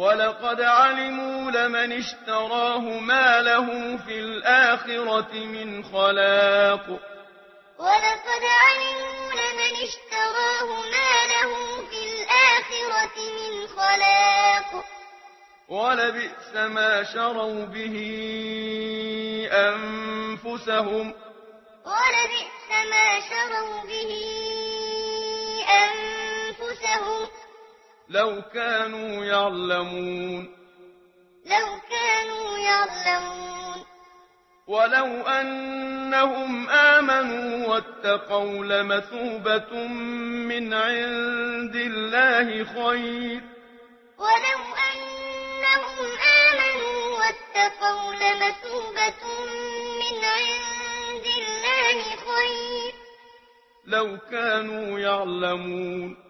ولقد علموا لمن اشتراه ما له في الآخرة من خلاق ولقد علموا لمن اشتراه ما له في الآخرة من خلاق ولبئس ما شروا به أنفسهم ولبئس ما شروا به أنفسهم لو كانوا يعلمون. لو كانوا يعلمون. ولو أنهم آمنوا واتقوا لمثوبة من عند الله خير. ولو أنهم آمنوا واتقوا لمثوبة من عند الله خير. لو كانوا يعلمون.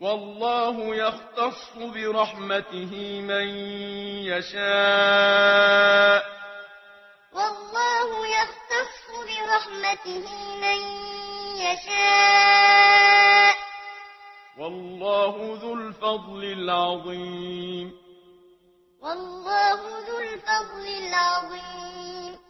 والله يختص برحمته من يشاء. والله يختص برحمته من يشاء. والله ذو الفضل العظيم. والله ذو الفضل العظيم.